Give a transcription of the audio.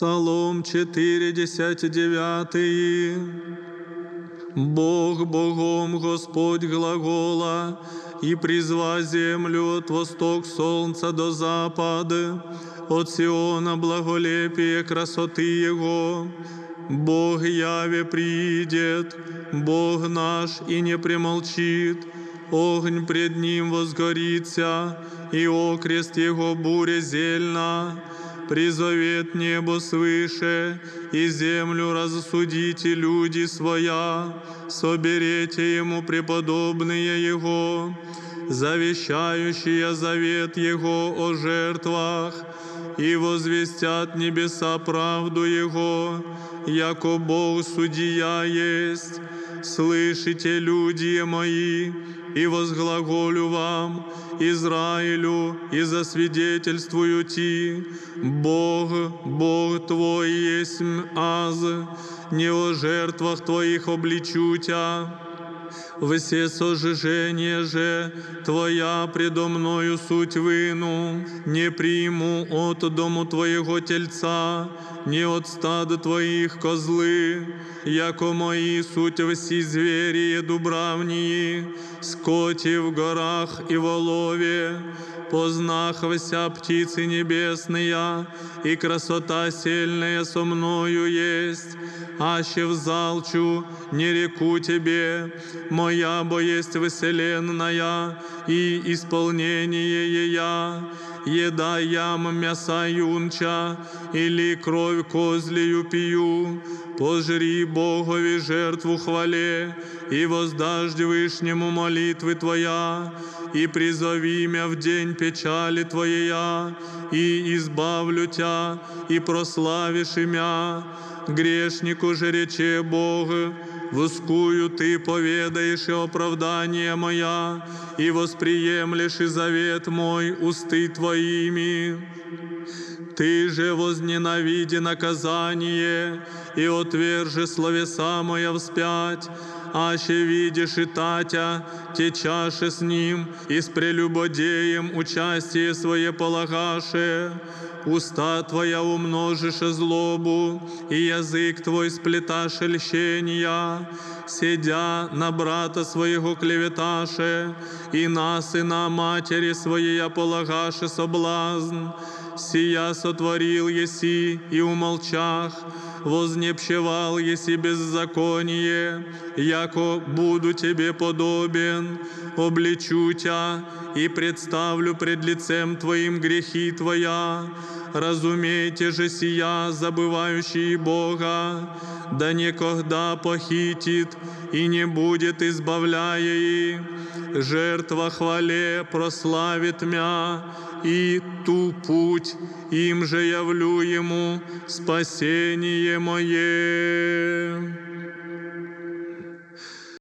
Псалом 49. Бог Богом Господь глагола, и призва землю от восток солнца до запада, от Сиона благолепие красоты Его. Бог яве придет, Бог наш и не примолчит, огонь пред Ним возгорится, и окрест Его буря зельна призовет небо свыше, и землю рассудите люди своя, соберете ему преподобные его, завещающие завет его о жертвах, и возвестят небеса правду его, яко Бог судья есть. Слышите, люди мои, и возглаголю вам, Израилю, и засвидетельствую ти, Бог, Бог твой есть аз, не о жертвах твоих обличу тя, все сожжения же Твоя предо мною суть вину, не приму от дому Твоего тельца, не от стада Твоих козлы, яко мои суть всі звери дубравнії, скоти в горах и волове, познах вся птицы небесные, и красота сильная со мною есть, аще взалчу, не реку Тебе, моя бо есть вселенная и исполнение ея, еда ям мяса юнча, или кровь козлею пью, пожри Богові жертву хвале, и воздашь Вышнему молитвы Твоя, и призови мя в день печали Твоя, и избавлю Тя, и прославишь имя. Грешнику же рече Бог, Воскую ты поведаешь и оправдание моя, и восприемлешь и завет мой усты твоими. Ты же возненавиди наказание и отверже словеса моя вспять, аще видишь и татя, те чаши с ним, и с прелюбодеем участие свое полагаше. Уста твоя умножишь злобу, и язык твой сплеташь льщения, сидя на брата своего клеветаше, и на сына матери своей полагаше соблазн. Сия сотворил еси и умолчах, вознепщевал еси беззаконие, яко буду тебе подобен, обличу тебя и представлю пред лицем твоим грехи твоя. Разумейте же сия, забывающий Бога, да никогда похитит и не будет избавляя и жертва хвале прославит мя, и ту путь им же явлю ему спасение мое.